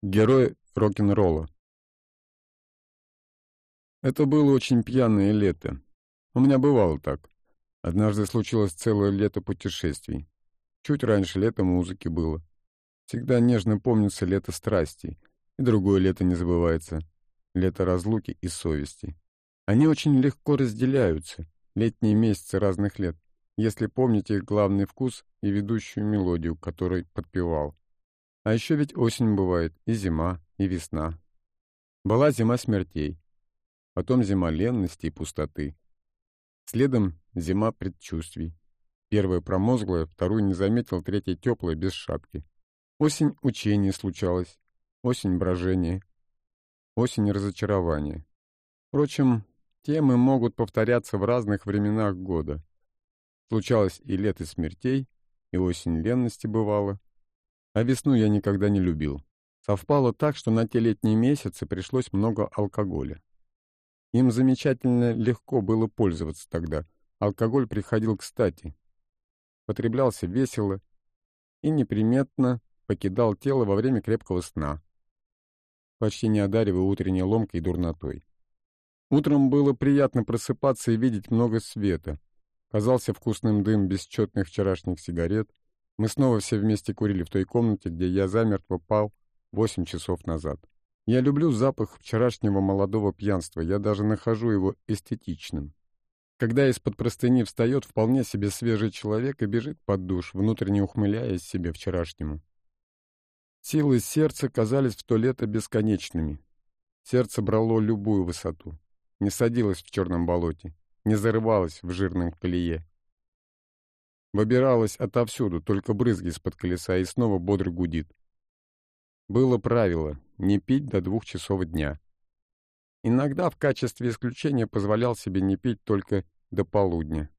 Герой рок-н-ролла. Это было очень пьяное лето. У меня бывало так. Однажды случилось целое лето путешествий. Чуть раньше лето музыки было. Всегда нежно помнится лето страстей, и другое лето не забывается. Лето разлуки и совести. Они очень легко разделяются, летние месяцы разных лет, если помните их главный вкус и ведущую мелодию, которой подпевал. А еще ведь осень бывает, и зима, и весна. Была зима смертей, потом зима ленности и пустоты. Следом зима предчувствий. Первая промозглая, вторую не заметил, третья теплая, без шапки. Осень учений случалось, осень брожения, осень разочарования. Впрочем, темы могут повторяться в разных временах года. Случалось и лето смертей, и осень ленности бывало, а весну я никогда не любил. Совпало так, что на те летние месяцы пришлось много алкоголя. Им замечательно легко было пользоваться тогда. Алкоголь приходил кстати. Потреблялся весело и неприметно покидал тело во время крепкого сна, почти не одаривая утренней ломкой и дурнотой. Утром было приятно просыпаться и видеть много света. Казался вкусным дым бесчетных вчерашних сигарет, мы снова все вместе курили в той комнате, где я замертво пал восемь часов назад. Я люблю запах вчерашнего молодого пьянства, я даже нахожу его эстетичным. Когда из-под простыни встает вполне себе свежий человек и бежит под душ, внутренне ухмыляясь себе вчерашнему. Силы сердца казались в то лето бесконечными. Сердце брало любую высоту, не садилось в черном болоте, не зарывалось в жирном колее. Выбиралась отовсюду, только брызги из-под колеса, и снова бодро гудит. Было правило — не пить до двух часов дня. Иногда в качестве исключения позволял себе не пить только до полудня.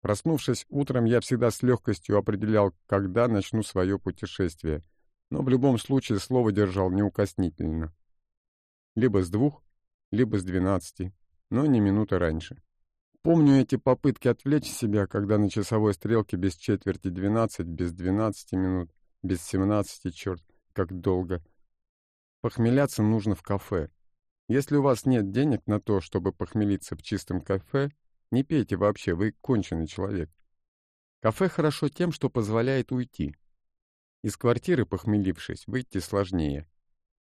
Проснувшись утром, я всегда с легкостью определял, когда начну свое путешествие, но в любом случае слово держал неукоснительно. Либо с двух, либо с двенадцати, но не минуты раньше. Помню эти попытки отвлечь себя, когда на часовой стрелке без четверти двенадцать, без двенадцати минут, без семнадцати, черт, как долго. Похмеляться нужно в кафе. Если у вас нет денег на то, чтобы похмелиться в чистом кафе, не пейте вообще, вы конченый человек. Кафе хорошо тем, что позволяет уйти. Из квартиры, похмелившись, выйти сложнее.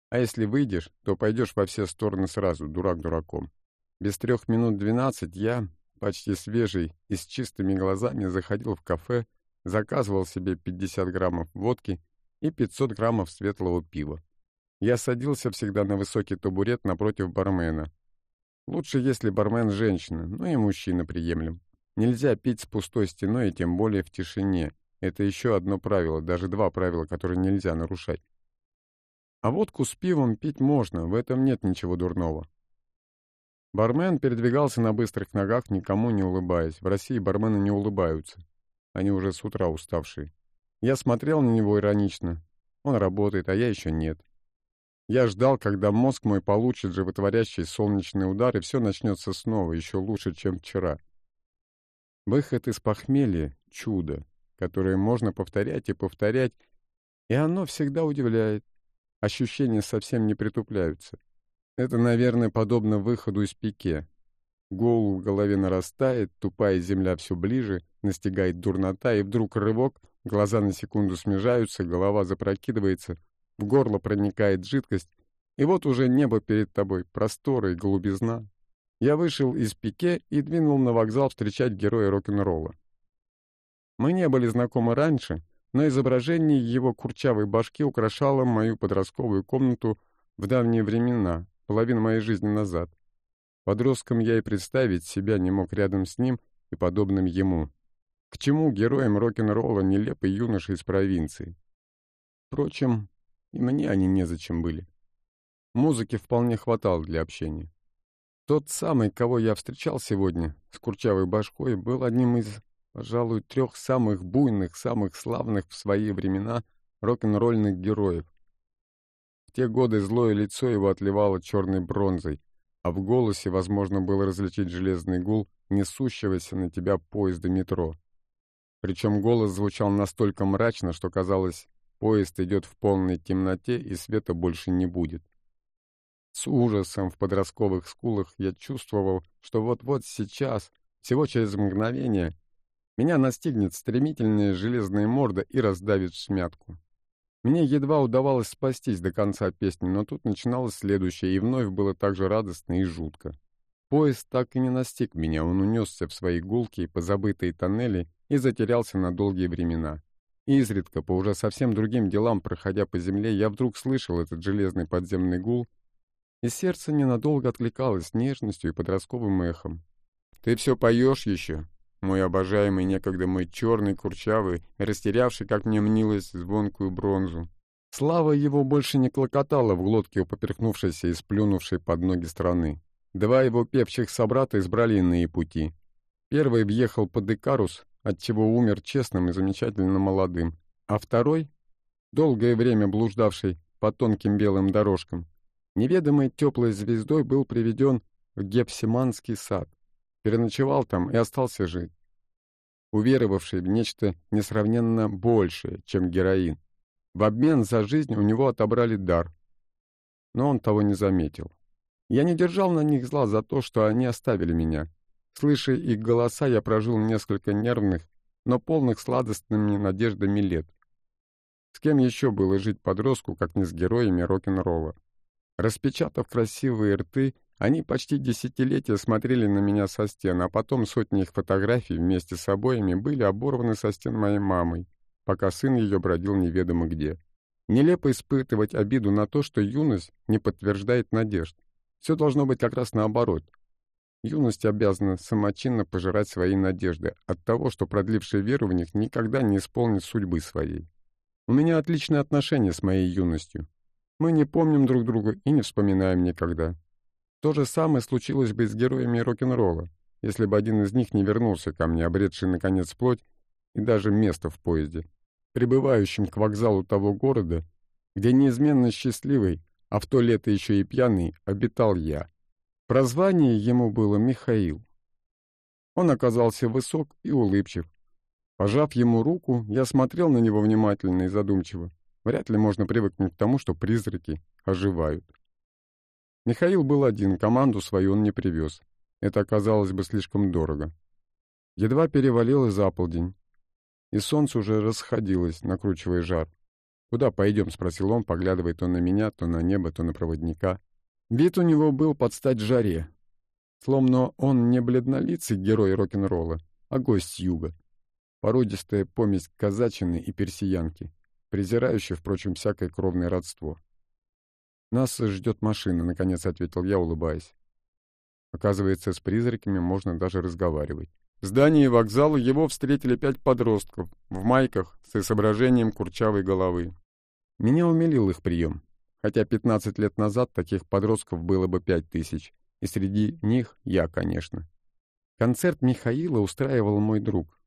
А если выйдешь, то пойдешь во все стороны сразу, дурак дураком. Без трех минут двенадцать я, почти свежий и с чистыми глазами заходил в кафе, заказывал себе 50 граммов водки и 500 граммов светлого пива. Я садился всегда на высокий табурет напротив бармена. Лучше, если бармен женщина, но и мужчина приемлем. Нельзя пить с пустой стеной и тем более в тишине. Это еще одно правило, даже два правила, которые нельзя нарушать. А водку с пивом пить можно, в этом нет ничего дурного. Бармен передвигался на быстрых ногах, никому не улыбаясь. В России бармены не улыбаются. Они уже с утра уставшие. Я смотрел на него иронично. Он работает, а я еще нет. Я ждал, когда мозг мой получит животворящий солнечный удар, и все начнется снова, еще лучше, чем вчера. Выход из похмелья — чудо, которое можно повторять и повторять, и оно всегда удивляет. Ощущения совсем не притупляются. Это, наверное, подобно выходу из пике. Гол в голове нарастает, тупая земля все ближе, настигает дурнота, и вдруг рывок, глаза на секунду смежаются, голова запрокидывается, в горло проникает жидкость, и вот уже небо перед тобой, просторы и голубизна. Я вышел из пике и двинул на вокзал встречать героя рок-н-ролла. Мы не были знакомы раньше, но изображение его курчавой башки украшало мою подростковую комнату в давние времена, половину моей жизни назад. Подростком я и представить себя не мог рядом с ним и подобным ему. К чему героям рок-н-ролла нелепый юноша из провинции? Впрочем, и мне они незачем были. Музыки вполне хватало для общения. Тот самый, кого я встречал сегодня, с курчавой башкой, был одним из, пожалуй, трех самых буйных, самых славных в свои времена рок-н-ролльных героев, те годы злое лицо его отливало черной бронзой, а в голосе возможно было различить железный гул несущегося на тебя поезда метро. Причем голос звучал настолько мрачно, что казалось, Поезд идет в полной темноте, и света больше не будет. С ужасом в подростковых скулах я чувствовал, что вот-вот сейчас, всего через мгновение, меня настигнет стремительная железная морда и раздавит в смятку. Мне едва удавалось спастись до конца песни, но тут начиналось следующее, и вновь было так же радостно и жутко. Поезд так и не настиг меня, он унесся в свои гулки по забытые тоннели и затерялся на долгие времена. Изредка, по уже совсем другим делам, проходя по земле, я вдруг слышал этот железный подземный гул, и сердце ненадолго откликалось нежностью и подростковым эхом. «Ты все поешь еще?» Мой обожаемый некогда мой черный, курчавый, растерявший, как мне мнилось, звонкую бронзу. Слава его больше не клокотала в глотке у поперхнувшейся и сплюнувшей под ноги страны. Два его певчих собрата избрали иные пути. Первый въехал под Икарус, отчего умер честным и замечательно молодым, а второй, долгое время блуждавший по тонким белым дорожкам, неведомой теплой звездой был приведен в Гепсиманский сад, переночевал там и остался жить, уверовавший в нечто несравненно большее, чем героин. В обмен за жизнь у него отобрали дар, но он того не заметил. Я не держал на них зла за то, что они оставили меня. Слыша их голоса, я прожил несколько нервных, но полных сладостными надеждами лет. С кем еще было жить подростку, как не с героями рок-н-ролла? Распечатав красивые рты, они почти десятилетия смотрели на меня со стен, а потом сотни их фотографий вместе с обоями были оборваны со стен моей мамой, пока сын ее бродил неведомо где. Нелепо испытывать обиду на то, что юность не подтверждает надежд. Все должно быть как раз наоборот. Юность обязана самочинно пожирать свои надежды от того, что продлившая веру в них никогда не исполнит судьбы своей. У меня отличные отношения с моей юностью. Мы не помним друг друга и не вспоминаем никогда. То же самое случилось бы с героями рок-н-ролла, если бы один из них не вернулся ко мне, обретший, наконец, плоть и даже место в поезде, прибывающим к вокзалу того города, где неизменно счастливый, а в то лето еще и пьяный, обитал я. Прозвание ему было Михаил. Он оказался высок и улыбчив. Пожав ему руку, я смотрел на него внимательно и задумчиво. Вряд ли можно привыкнуть к тому, что призраки оживают. Михаил был один, команду свою он не привез. Это оказалось бы слишком дорого. Едва перевалило за полдень, и солнце уже расходилось, накручивая жар. «Куда пойдем?» — спросил он, поглядывая то на меня, то на небо, то на проводника. Вид у него был под стать жаре. Словно он не бледнолицый герой рок-н-ролла, а гость юга. Породистая помесь казачины и персиянки презирающий, впрочем, всякое кровное родство. «Нас ждет машина», — наконец ответил я, улыбаясь. Оказывается, с призраками можно даже разговаривать. В здании вокзала его встретили пять подростков в майках с изображением курчавой головы. Меня умилил их прием, хотя 15 лет назад таких подростков было бы пять тысяч, и среди них я, конечно. Концерт Михаила устраивал мой друг,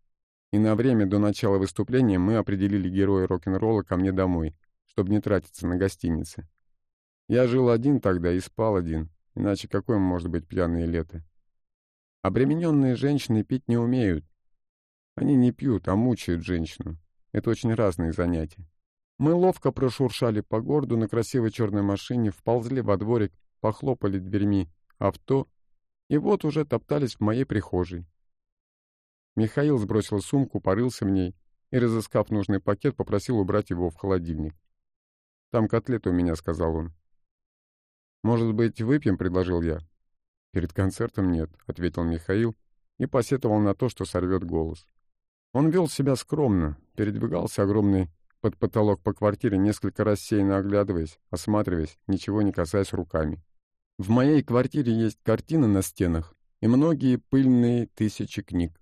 и на время до начала выступления мы определили героя рок-н-ролла ко мне домой, чтобы не тратиться на гостиницы. Я жил один тогда и спал один, иначе какое может быть пьяное лето? Обремененные женщины пить не умеют. Они не пьют, а мучают женщину. Это очень разные занятия. Мы ловко прошуршали по городу на красивой черной машине, вползли во дворик, похлопали дверьми авто, и вот уже топтались в моей прихожей. Михаил сбросил сумку, порылся в ней и, разыскав нужный пакет, попросил убрать его в холодильник. «Там котлеты у меня», — сказал он. «Может быть, выпьем?» — предложил я. «Перед концертом нет», — ответил Михаил и посетовал на то, что сорвет голос. Он вел себя скромно, передвигался огромный под потолок по квартире, несколько рассеянно оглядываясь, осматриваясь, ничего не касаясь руками. В моей квартире есть картины на стенах и многие пыльные тысячи книг.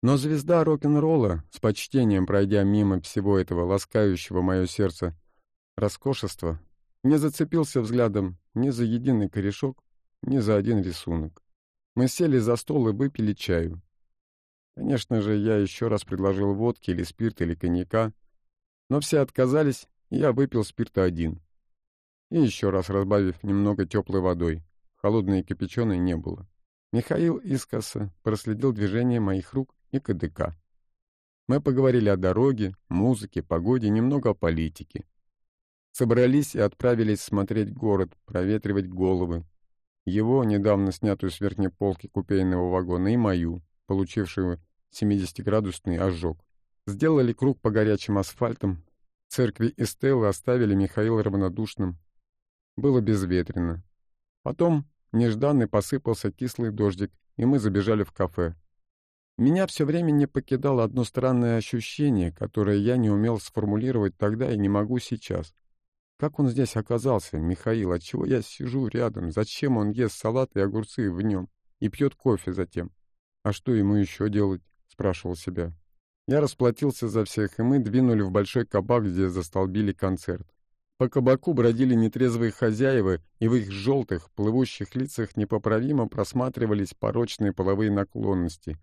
Но звезда рок-н-ролла, с почтением пройдя мимо всего этого ласкающего мое сердце роскошества, не зацепился взглядом ни за единый корешок, ни за один рисунок. Мы сели за стол и выпили чаю. Конечно же, я еще раз предложил водки или спирт или коньяка, но все отказались, и я выпил спирта один. И еще раз разбавив немного теплой водой. Холодной и кипяченой не было. Михаил искоса проследил движение моих рук и КДК. Мы поговорили о дороге, музыке, погоде, немного о политике. Собрались и отправились смотреть город, проветривать головы. Его, недавно снятую с верхней полки купейного вагона, и мою, получившую 70-градусный ожог. Сделали круг по горячим асфальтам. Церкви и стелы оставили Михаила равнодушным. Было безветренно. Потом нежданно посыпался кислый дождик, и мы забежали в кафе. Меня все время не покидало одно странное ощущение, которое я не умел сформулировать тогда и не могу сейчас. Как он здесь оказался, Михаил? Отчего я сижу рядом? Зачем он ест салат и огурцы в нем? И пьет кофе затем? А что ему еще делать? Спрашивал себя. Я расплатился за всех, и мы двинули в большой кабак, где застолбили концерт. По кабаку бродили нетрезвые хозяева, и в их желтых, плывущих лицах непоправимо просматривались порочные половые наклонности.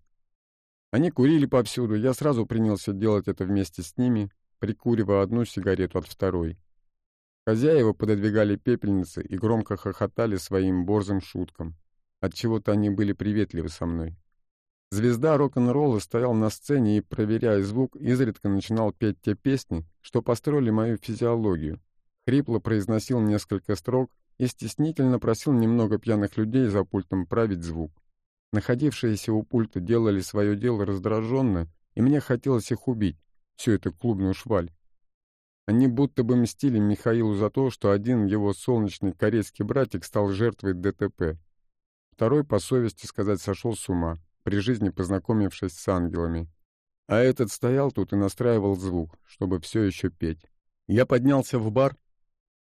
Они курили повсюду, я сразу принялся делать это вместе с ними, прикуривая одну сигарету от второй. Хозяева пододвигали пепельницы и громко хохотали своим борзым шуткам. Отчего-то они были приветливы со мной. Звезда рок-н-ролла стоял на сцене и, проверяя звук, изредка начинал петь те песни, что построили мою физиологию. Хрипло произносил несколько строк и стеснительно просил немного пьяных людей за пультом править звук. Находившиеся у пульта делали свое дело раздраженно, и мне хотелось их убить, всю эту клубную шваль. Они будто бы мстили Михаилу за то, что один его солнечный корейский братик стал жертвой ДТП. Второй, по совести сказать, сошел с ума, при жизни познакомившись с ангелами. А этот стоял тут и настраивал звук, чтобы все еще петь. Я поднялся в бар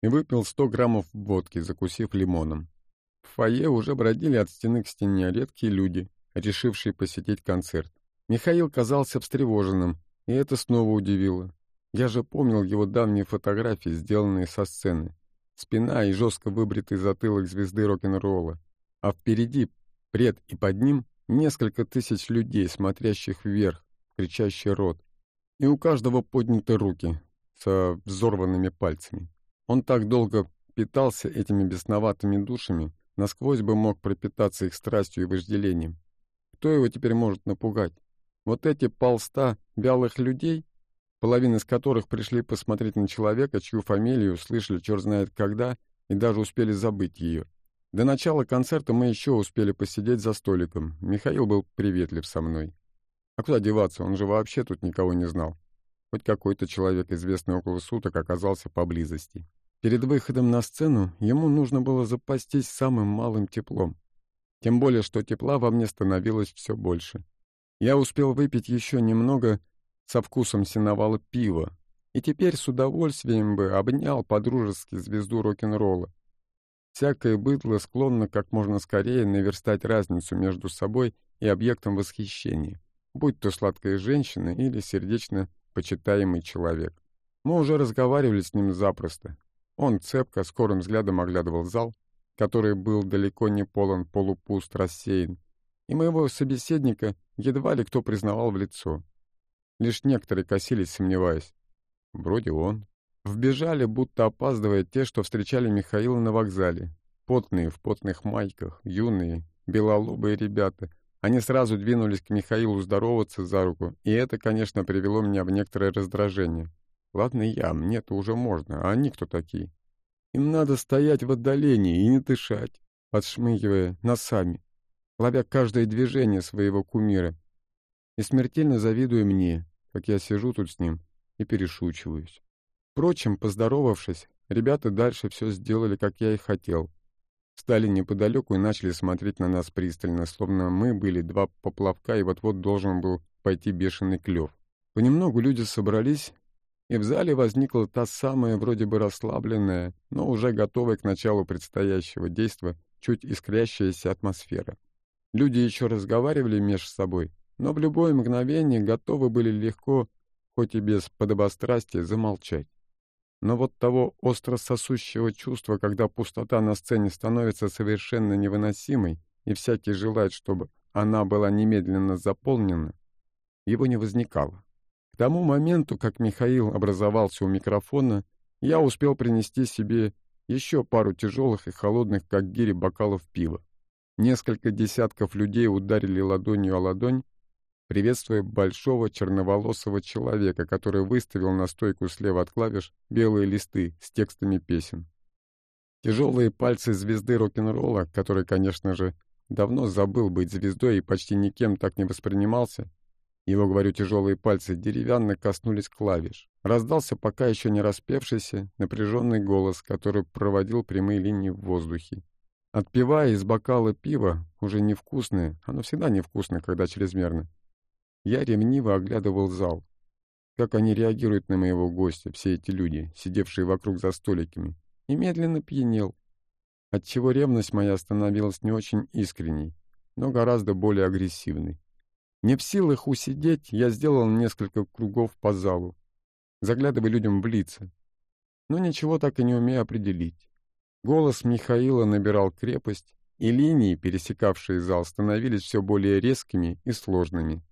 и выпил сто граммов водки, закусив лимоном. В фойе уже бродили от стены к стене редкие люди, решившие посетить концерт. Михаил казался встревоженным, и это снова удивило. Я же помнил его давние фотографии, сделанные со сцены. Спина и жестко выбритый затылок звезды рок-н-ролла. А впереди, пред и под ним, несколько тысяч людей, смотрящих вверх, кричащий рот. И у каждого подняты руки со взорванными пальцами. Он так долго питался этими бесноватыми душами, насквозь бы мог пропитаться их страстью и вожделением. Кто его теперь может напугать? Вот эти полста вялых людей половина из которых пришли посмотреть на человека, чью фамилию слышали черт знает когда и даже успели забыть ее. До начала концерта мы еще успели посидеть за столиком. Михаил был приветлив со мной. А куда деваться, он же вообще тут никого не знал. Хоть какой-то человек, известный около суток, оказался поблизости. Перед выходом на сцену ему нужно было запастись самым малым теплом. Тем более, что тепла во мне становилось все больше. Я успел выпить еще немного со вкусом синовала пива, и теперь с удовольствием бы обнял подружески звезду рок-н-ролла. Всякое быдло склонно как можно скорее наверстать разницу между собой и объектом восхищения, будь то сладкая женщина или сердечно почитаемый человек. Мы уже разговаривали с ним запросто. Он цепко, скорым взглядом оглядывал зал, который был далеко не полон, полупуст, рассеян, и моего собеседника едва ли кто признавал в лицо. Лишь некоторые косились, сомневаясь. Вроде он. Вбежали, будто опаздывая те, что встречали Михаила на вокзале. Потные, в потных майках, юные, белолобые ребята. Они сразу двинулись к Михаилу здороваться за руку, и это, конечно, привело меня в некоторое раздражение. Ладно я, мне-то уже можно, а они кто такие? Им надо стоять в отдалении и не дышать, подшмыгивая носами, ловя каждое движение своего кумира, и смертельно завидуя мне, как я сижу тут с ним и перешучиваюсь. Впрочем, поздоровавшись, ребята дальше все сделали, как я и хотел. Стали неподалеку и начали смотреть на нас пристально, словно мы были два поплавка, и вот-вот должен был пойти бешеный клев. Понемногу люди собрались, и в зале возникла та самая, вроде бы расслабленная, но уже готовая к началу предстоящего действа, чуть искрящаяся атмосфера. Люди еще разговаривали между собой, но в любое мгновение готовы были легко, хоть и без подобострастия, замолчать. Но вот того остро сосущего чувства, когда пустота на сцене становится совершенно невыносимой, и всякий желает, чтобы она была немедленно заполнена, его не возникало. К тому моменту, как Михаил образовался у микрофона, я успел принести себе еще пару тяжелых и холодных, как гири, бокалов пива. Несколько десятков людей ударили ладонью о ладонь, приветствуя большого черноволосого человека, который выставил на стойку слева от клавиш белые листы с текстами песен. Тяжелые пальцы звезды рок-н-ролла, который, конечно же, давно забыл быть звездой и почти никем так не воспринимался, его, говорю, тяжелые пальцы деревянно коснулись клавиш. Раздался пока еще не распевшийся, напряженный голос, который проводил прямые линии в воздухе. Отпивая из бокала пива, уже невкусное, оно всегда невкусное, когда чрезмерно, я ревниво оглядывал зал. Как они реагируют на моего гостя, все эти люди, сидевшие вокруг за столиками, и медленно пьянел. Отчего ревность моя становилась не очень искренней, но гораздо более агрессивной. Не в силах усидеть, я сделал несколько кругов по залу, заглядывая людям в лица, но ничего так и не умею определить. Голос Михаила набирал крепость, и линии, пересекавшие зал, становились все более резкими и сложными.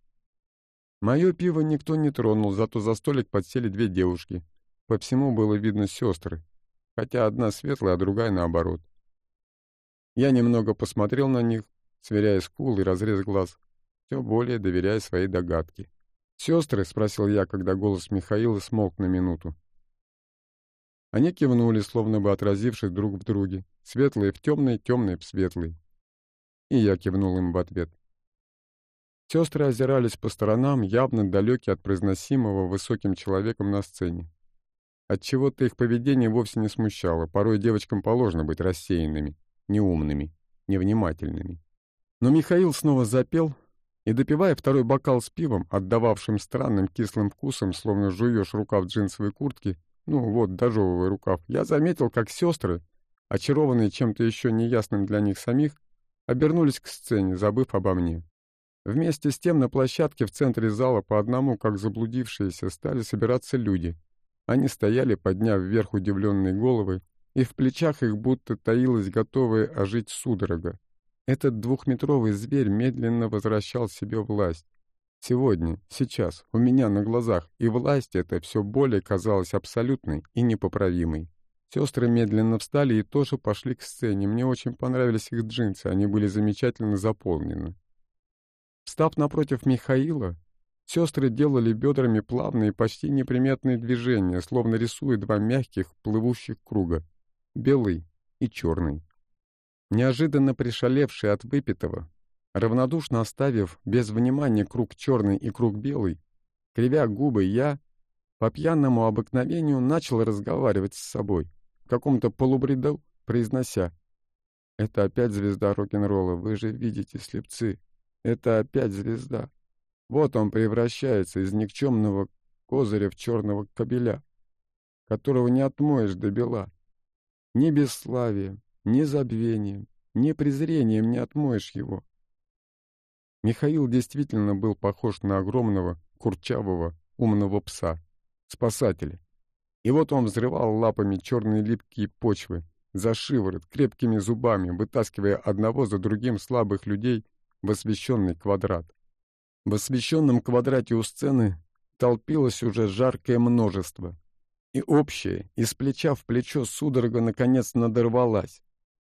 Мое пиво никто не тронул, зато за столик подсели две девушки. По всему было видно сестры, хотя одна светлая, а другая наоборот. Я немного посмотрел на них, сверяя скул и разрез глаз, все более доверяя своей догадке. «Сестры?» — спросил я, когда голос Михаила смолк на минуту. Они кивнули, словно бы отразившись друг в друге. Светлые в темный, темный в светлый. И я кивнул им в ответ. Сестры озирались по сторонам, явно далекие от произносимого высоким человеком на сцене. Отчего-то их поведение вовсе не смущало. Порой девочкам положено быть рассеянными, неумными, невнимательными. Но Михаил снова запел, и, допивая второй бокал с пивом, отдававшим странным кислым вкусом, словно жуешь рукав джинсовой куртки, ну вот, дожевывая рукав, я заметил, как сестры, очарованные чем-то еще неясным для них самих, обернулись к сцене, забыв обо мне. Вместе с тем на площадке в центре зала по одному, как заблудившиеся, стали собираться люди. Они стояли, подняв вверх удивленные головы, и в плечах их будто таилась готовая ожить судорога. Этот двухметровый зверь медленно возвращал себе власть. Сегодня, сейчас, у меня на глазах, и власть эта все более казалась абсолютной и непоправимой. Сестры медленно встали и тоже пошли к сцене. Мне очень понравились их джинсы, они были замечательно заполнены. Встав напротив Михаила, сестры делали бедрами плавные, почти неприметные движения, словно рисуя два мягких, плывущих круга — белый и черный. Неожиданно пришалевший от выпитого, равнодушно оставив без внимания круг черный и круг белый, кривя губы, я, по пьяному обыкновению, начал разговаривать с собой, в каком-то полубреду произнося «Это опять звезда рок-н-ролла, вы же видите, слепцы, это опять звезда. Вот он превращается из никчемного козыря в черного кобеля, которого не отмоешь до бела. Ни бесславием, ни забвением, ни презрением не отмоешь его. Михаил действительно был похож на огромного, курчавого, умного пса, спасателя. И вот он взрывал лапами черные липкие почвы, за шиворот, крепкими зубами, вытаскивая одного за другим слабых людей в освещенный квадрат. В освещенном квадрате у сцены толпилось уже жаркое множество. И общее, из плеча в плечо судорога наконец надорвалась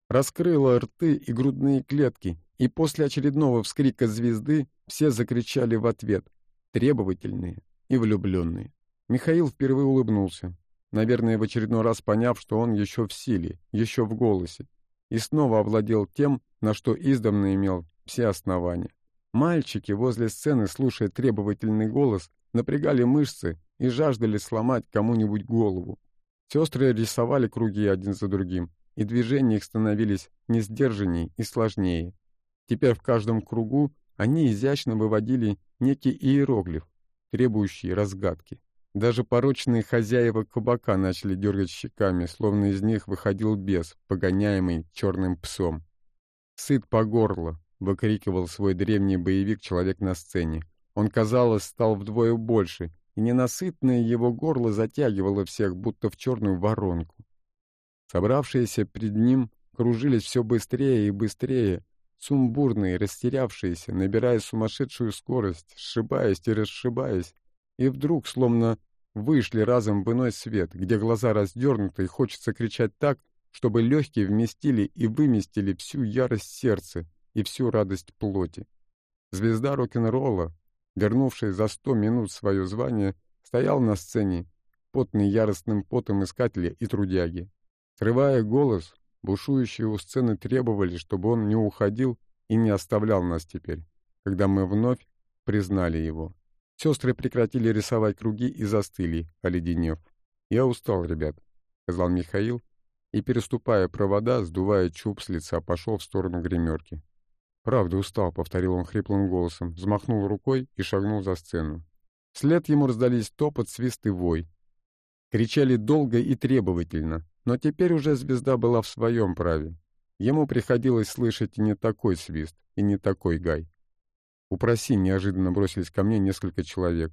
раскрыла рты и грудные клетки, и после очередного вскрика звезды все закричали в ответ, требовательные и влюбленные. Михаил впервые улыбнулся, наверное, в очередной раз поняв, что он еще в силе, еще в голосе, и снова овладел тем, на что издавна имел все основания. Мальчики возле сцены, слушая требовательный голос, напрягали мышцы и жаждали сломать кому-нибудь голову. Сестры рисовали круги один за другим, и движения их становились несдержанней и сложнее. Теперь в каждом кругу они изящно выводили некий иероглиф, требующий разгадки. Даже порочные хозяева кабака начали дергать щеками, словно из них выходил бес, погоняемый черным псом. «Сыт по горло!» — выкрикивал свой древний боевик человек на сцене. Он, казалось, стал вдвое больше, и ненасытное его горло затягивало всех, будто в черную воронку. Собравшиеся пред ним кружились все быстрее и быстрее, сумбурные, растерявшиеся, набирая сумасшедшую скорость, сшибаясь и расшибаясь, и вдруг, словно вышли разом в иной свет, где глаза раздернуты и хочется кричать так, чтобы легкие вместили и выместили всю ярость сердца и всю радость плоти. Звезда рок-н-ролла, вернувший за сто минут свое звание, стоял на сцене, потный яростным потом искателя и трудяги. Срывая голос, бушующие у сцены требовали, чтобы он не уходил и не оставлял нас теперь, когда мы вновь признали его. Сестры прекратили рисовать круги и застыли, оледенев. «Я устал, ребят», — сказал Михаил, и, переступая провода, сдувая чуб с лица, пошел в сторону гримерки. «Правда, устал», — повторил он хриплым голосом, взмахнул рукой и шагнул за сцену. Вслед ему раздались топот, свист и вой. Кричали долго и требовательно, но теперь уже звезда была в своем праве. Ему приходилось слышать и не такой свист, и не такой гай. «Упроси», — неожиданно бросились ко мне несколько человек.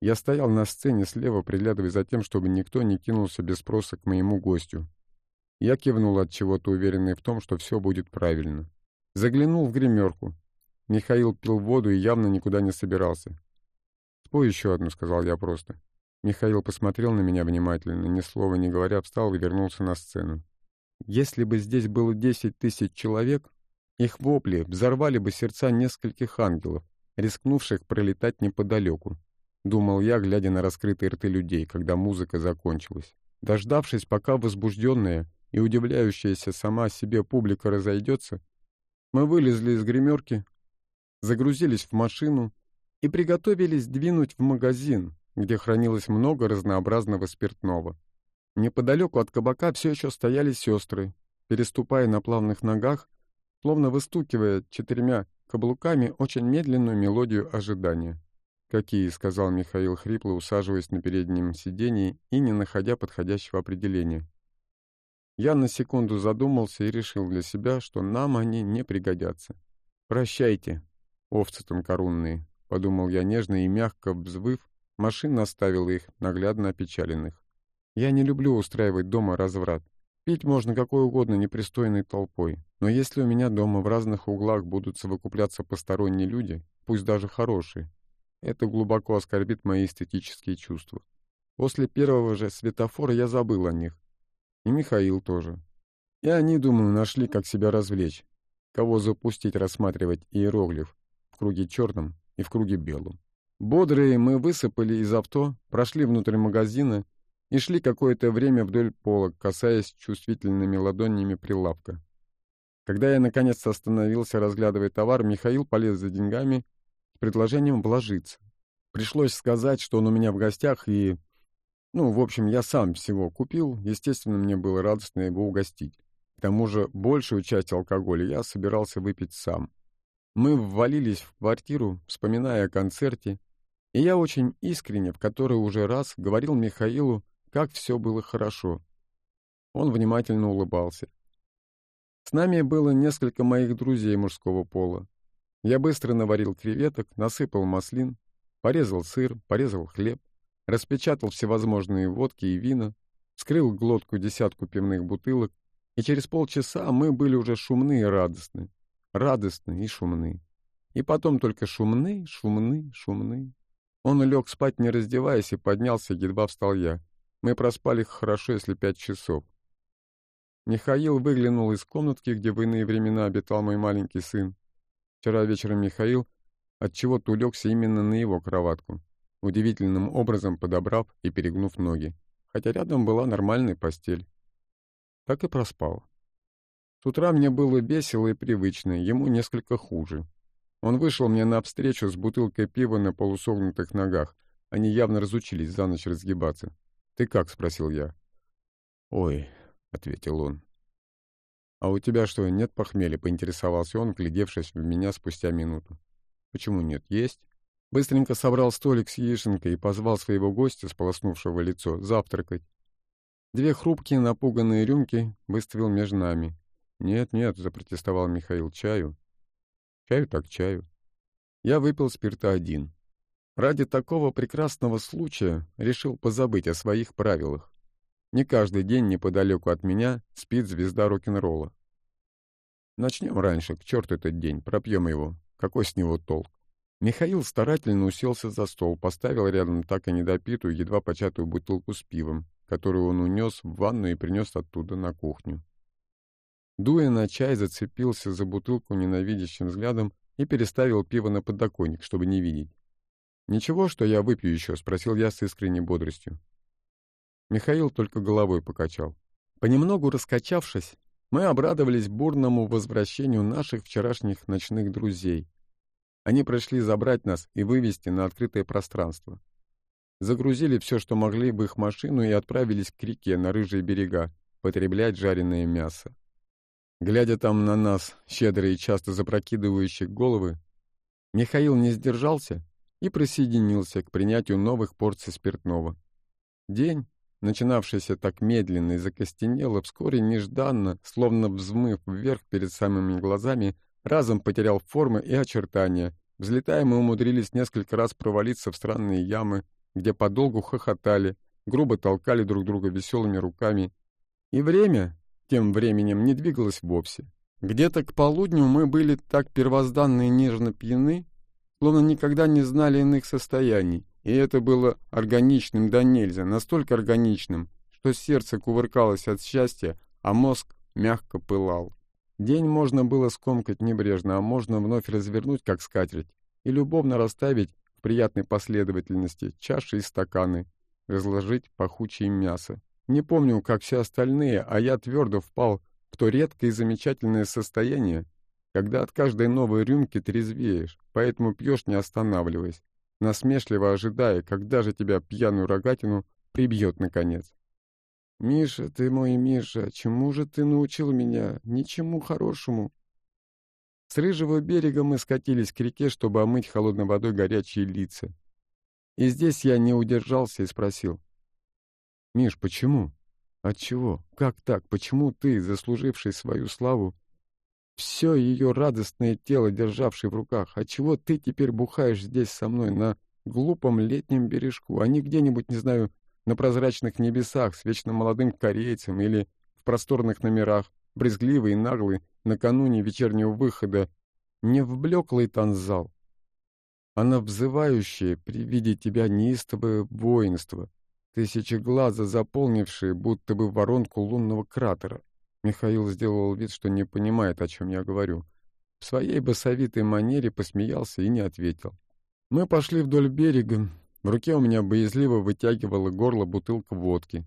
Я стоял на сцене слева, приглядывая за тем, чтобы никто не кинулся без спроса к моему гостю. Я кивнул от чего-то, уверенный в том, что все будет правильно. Заглянул в гримерку. Михаил пил воду и явно никуда не собирался. «Спой еще одну», — сказал я просто. Михаил посмотрел на меня внимательно, ни слова не говоря, встал и вернулся на сцену. Если бы здесь было десять тысяч человек, их вопли взорвали бы сердца нескольких ангелов, рискнувших пролетать неподалеку. Думал я, глядя на раскрытые рты людей, когда музыка закончилась. Дождавшись, пока возбужденная и удивляющаяся сама себе публика разойдется, мы вылезли из гримерки, загрузились в машину и приготовились двинуть в магазин, где хранилось много разнообразного спиртного. Неподалеку от кабака все еще стояли сестры, переступая на плавных ногах, словно выстукивая четырьмя каблуками очень медленную мелодию ожидания. «Какие?» — сказал Михаил хрипло, усаживаясь на переднем сидении и не находя подходящего определения. Я на секунду задумался и решил для себя, что нам они не пригодятся. «Прощайте, овцы тонкорунные», — подумал я нежно и мягко взвыв, машин оставил их, наглядно опечаленных. «Я не люблю устраивать дома разврат. Пить можно какой угодно непристойной толпой, но если у меня дома в разных углах будут совокупляться посторонние люди, пусть даже хорошие, это глубоко оскорбит мои эстетические чувства. После первого же светофора я забыл о них, и Михаил тоже. И они, думаю, нашли, как себя развлечь. Кого запустить рассматривать иероглиф в круге черном и в круге белом. Бодрые мы высыпали из авто, прошли внутрь магазина и шли какое-то время вдоль полок, касаясь чувствительными ладонями прилавка. Когда я наконец-то остановился, разглядывая товар, Михаил полез за деньгами с предложением вложиться. Пришлось сказать, что он у меня в гостях и ну, в общем, я сам всего купил, естественно, мне было радостно его угостить. К тому же большую часть алкоголя я собирался выпить сам. Мы ввалились в квартиру, вспоминая о концерте, и я очень искренне, в который уже раз, говорил Михаилу, как все было хорошо. Он внимательно улыбался. С нами было несколько моих друзей мужского пола. Я быстро наварил креветок, насыпал маслин, порезал сыр, порезал хлеб, распечатал всевозможные водки и вина, вскрыл глотку десятку пивных бутылок, и через полчаса мы были уже шумны и радостны, радостны и шумны. И потом только шумны, шумны, шумны. Он лег спать, не раздеваясь, и поднялся, едва встал я. Мы проспали хорошо, если пять часов. Михаил выглянул из комнатки, где в иные времена обитал мой маленький сын. Вчера вечером Михаил отчего-то улегся именно на его кроватку удивительным образом подобрав и перегнув ноги, хотя рядом была нормальная постель. Так и проспал. С утра мне было весело и привычно, ему несколько хуже. Он вышел мне навстречу с бутылкой пива на полусогнутых ногах. Они явно разучились за ночь разгибаться. «Ты как?» — спросил я. «Ой», — ответил он. «А у тебя что, нет похмелья?» — поинтересовался он, глядевшись в меня спустя минуту. «Почему нет? Есть?» Быстренько собрал столик с яишенкой и позвал своего гостя, сполоснувшего лицо, завтракать. Две хрупкие напуганные рюмки выставил между нами. «Нет, нет», — запротестовал Михаил, — «чаю». «Чаю так чаю». Я выпил спирта один. Ради такого прекрасного случая решил позабыть о своих правилах. Не каждый день неподалеку от меня спит звезда рок-н-ролла. Начнем раньше, к черту этот день, пропьем его. Какой с него толк? Михаил старательно уселся за стол, поставил рядом так и недопитую, едва початую бутылку с пивом, которую он унес в ванну и принес оттуда на кухню. Дуя на чай, зацепился за бутылку ненавидящим взглядом и переставил пиво на подоконник, чтобы не видеть. «Ничего, что я выпью еще?» — спросил я с искренней бодростью. Михаил только головой покачал. Понемногу раскачавшись, мы обрадовались бурному возвращению наших вчерашних ночных друзей. Они пришли забрать нас и вывести на открытое пространство. Загрузили все, что могли, в их машину и отправились к реке на рыжие берега потреблять жареное мясо. Глядя там на нас, щедрые и часто запрокидывающие головы, Михаил не сдержался и присоединился к принятию новых порций спиртного. День, начинавшийся так медленно и закостенело, вскоре нежданно, словно взмыв вверх перед самыми глазами, разом потерял формы и очертания. Взлетая, мы умудрились несколько раз провалиться в странные ямы, где подолгу хохотали, грубо толкали друг друга веселыми руками. И время тем временем не двигалось вовсе. Где-то к полудню мы были так первозданно и нежно пьяны, словно никогда не знали иных состояний, и это было органичным да нельзя, настолько органичным, что сердце кувыркалось от счастья, а мозг мягко пылал. День можно было скомкать небрежно, а можно вновь развернуть, как скатерть, и любовно расставить в приятной последовательности чаши и стаканы, разложить пахучее мясо. Не помню, как все остальные, а я твердо впал в то редкое и замечательное состояние, когда от каждой новой рюмки трезвеешь, поэтому пьешь не останавливаясь, насмешливо ожидая, когда же тебя пьяную рогатину прибьет наконец. «Миша, ты мой Миша, чему же ты научил меня? Ничему хорошему». С рыжего берега мы скатились к реке, чтобы омыть холодной водой горячие лица. И здесь я не удержался и спросил. «Миш, почему? Отчего? Как так? Почему ты, заслуживший свою славу, все ее радостное тело державший в руках, отчего ты теперь бухаешь здесь со мной на глупом летнем бережку, а не где-нибудь, не знаю, на прозрачных небесах с вечно молодым корейцем или в просторных номерах, брезгливый и наглый, накануне вечернего выхода, не в блеклый танзал, а на взывающее при виде тебя неистовое воинство, тысячи глаза заполнившие будто бы воронку лунного кратера. Михаил сделал вид, что не понимает, о чем я говорю. В своей басовитой манере посмеялся и не ответил. Мы пошли вдоль берега. В руке у меня боязливо вытягивала горло бутылка водки.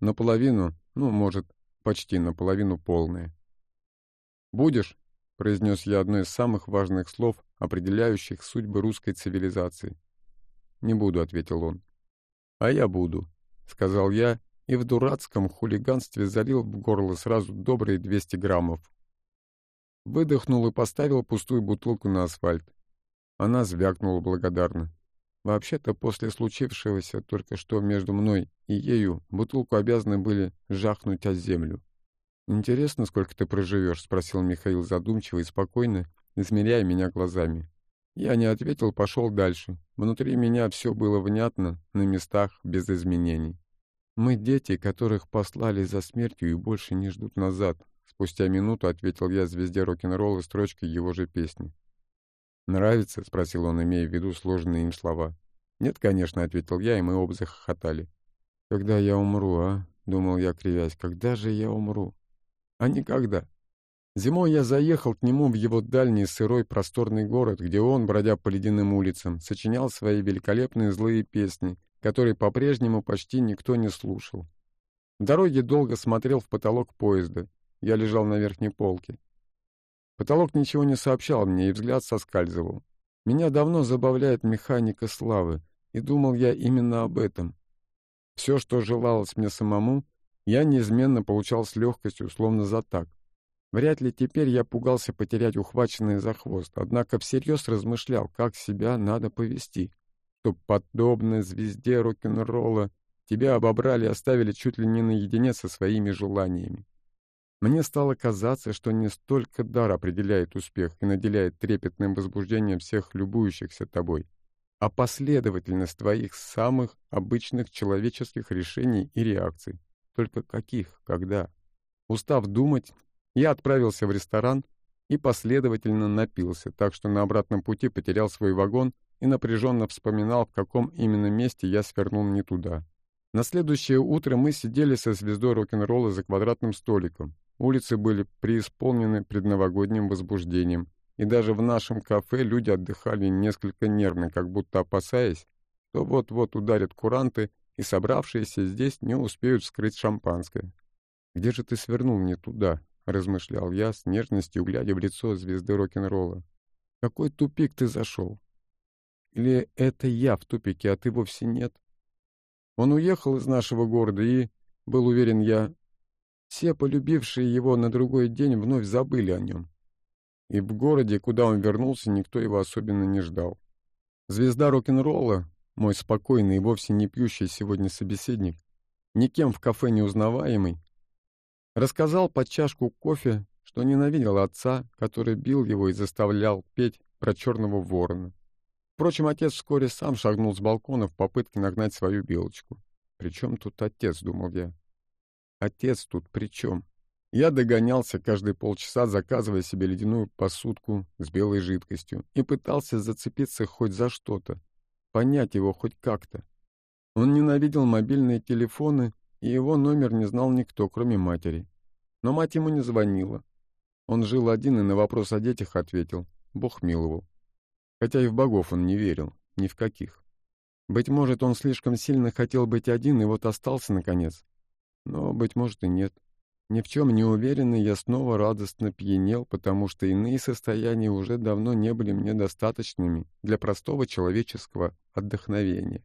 Наполовину, ну, может, почти наполовину полная. «Будешь?» — произнес я одно из самых важных слов, определяющих судьбы русской цивилизации. «Не буду», — ответил он. «А я буду», — сказал я и в дурацком хулиганстве залил в горло сразу добрые 200 граммов. Выдохнул и поставил пустую бутылку на асфальт. Она звякнула благодарно. Вообще-то после случившегося только что между мной и ею бутылку обязаны были жахнуть о землю. «Интересно, сколько ты проживешь?» — спросил Михаил задумчиво и спокойно, измеряя меня глазами. Я не ответил, пошел дальше. Внутри меня все было внятно, на местах, без изменений. «Мы дети, которых послали за смертью и больше не ждут назад», спустя минуту ответил я звезде рок-н-ролла строчкой его же песни. «Нравится?» — спросил он, имея в виду сложенные им слова. «Нет, конечно», — ответил я, и мы оба захохотали. «Когда я умру, а?» — думал я, кривясь. «Когда же я умру?» «А никогда». Зимой я заехал к нему в его дальний сырой просторный город, где он, бродя по ледяным улицам, сочинял свои великолепные злые песни, который по-прежнему почти никто не слушал. В дороге долго смотрел в потолок поезда. Я лежал на верхней полке. Потолок ничего не сообщал мне, и взгляд соскальзывал. Меня давно забавляет механика славы, и думал я именно об этом. Все, что желалось мне самому, я неизменно получал с легкостью, словно за так. Вряд ли теперь я пугался потерять ухваченный за хвост, однако всерьез размышлял, как себя надо повести что, подобно звезде рок-н-ролла, тебя обобрали и оставили чуть ли не наедине со своими желаниями. Мне стало казаться, что не столько дар определяет успех и наделяет трепетным возбуждением всех любующихся тобой, а последовательность твоих самых обычных человеческих решений и реакций. Только каких, когда? Устав думать, я отправился в ресторан и последовательно напился, так что на обратном пути потерял свой вагон и напряженно вспоминал, в каком именно месте я свернул не туда. На следующее утро мы сидели со звездой рок-н-ролла за квадратным столиком. Улицы были преисполнены предновогодним возбуждением. и даже в нашем кафе люди отдыхали несколько нервно, как будто опасаясь, что вот-вот ударят куранты, и собравшиеся здесь не успеют вскрыть шампанское. «Где же ты свернул не туда?» — размышлял я, с нежностью глядя в лицо звезды рок-н-ролла. «Какой тупик ты зашел? Или это я в тупике, а ты вовсе нет?» Он уехал из нашего города и, был уверен я, все полюбившие его на другой день вновь забыли о нем. И в городе, куда он вернулся, никто его особенно не ждал. Звезда рок-н-ролла, мой спокойный и вовсе не пьющий сегодня собеседник, никем в кафе не узнаваемый, рассказал под чашку кофе, что ненавидел отца, который бил его и заставлял петь про черного ворона. Впрочем, отец вскоре сам шагнул с балкона в попытке нагнать свою белочку. «При чем тут отец?» — думал я. «Отец тут при чем?» Я догонялся каждые полчаса, заказывая себе ледяную посудку с белой жидкостью, и пытался зацепиться хоть за что-то, понять его хоть как-то. Он ненавидел мобильные телефоны, и его номер не знал никто, кроме матери. Но мать ему не звонила. Он жил один и на вопрос о детях ответил «Бог миловал». Хотя и в богов он не верил, ни в каких. Быть может, он слишком сильно хотел быть один и вот остался наконец. Но, быть может, и нет. Ни в чем не уверенный, я снова радостно пьянел, потому что иные состояния уже давно не были мне достаточными для простого человеческого отдохновения.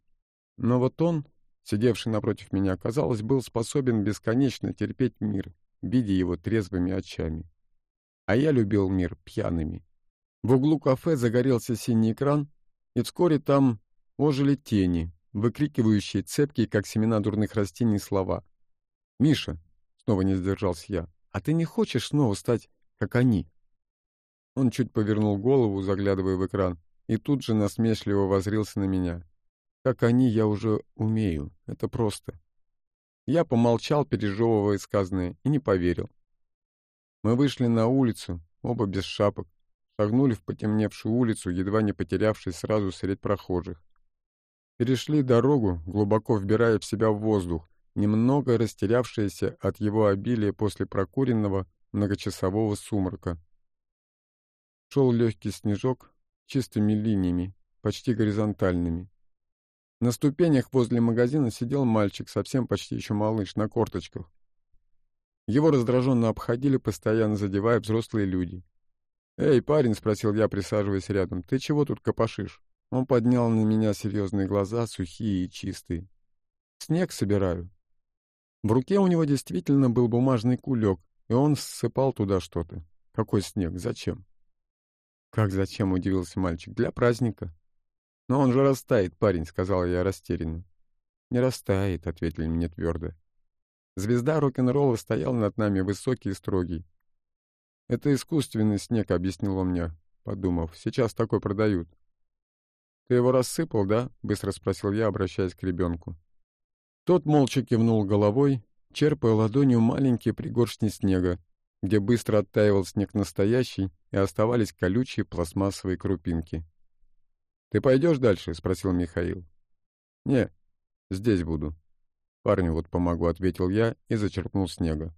Но вот он, сидевший напротив меня, казалось, был способен бесконечно терпеть мир, видя его трезвыми очами. А я любил мир пьяными. В углу кафе загорелся синий экран, и вскоре там ожили тени, выкрикивающие цепкие, как семена дурных растений, слова. «Миша, Снова не сдержался я. «А ты не хочешь снова стать, как они?» Он чуть повернул голову, заглядывая в экран, и тут же насмешливо возрился на меня. «Как они я уже умею. Это просто». Я помолчал, пережевывая сказанное, и не поверил. Мы вышли на улицу, оба без шапок, шагнули в потемневшую улицу, едва не потерявшись сразу средь прохожих. Перешли дорогу, глубоко вбирая в себя воздух, немного растерявшаяся от его обилия после прокуренного многочасового сумрака. Шел легкий снежок чистыми линиями, почти горизонтальными. На ступенях возле магазина сидел мальчик, совсем почти еще малыш, на корточках. Его раздраженно обходили, постоянно задевая взрослые люди. «Эй, парень!» — спросил я, присаживаясь рядом. «Ты чего тут копошишь?» Он поднял на меня серьезные глаза, сухие и чистые. «Снег собираю. В руке у него действительно был бумажный кулек, и он ссыпал туда что-то. Какой снег? Зачем? Как зачем? Удивился мальчик. Для праздника. Но он же растает, парень, сказал я растерянно. Не растает, ответили мне твердо. Звезда рок-н-ролла стоял над нами высокий и строгий. «Это искусственный снег», — объяснил он мне, подумав. «Сейчас такой продают». «Ты его рассыпал, да?» — быстро спросил я, обращаясь к ребенку. Тот молча кивнул головой, черпая ладонью маленькие пригоршни снега, где быстро оттаивал снег настоящий, и оставались колючие пластмассовые крупинки. «Ты пойдешь дальше?» — спросил Михаил. «Не, здесь буду». «Парню вот помогу», — ответил я и зачерпнул снега.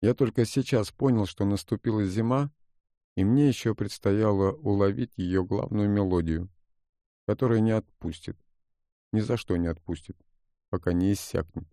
Я только сейчас понял, что наступила зима, и мне еще предстояло уловить ее главную мелодию, которая не отпустит, ни за что не отпустит пока не иссякнет.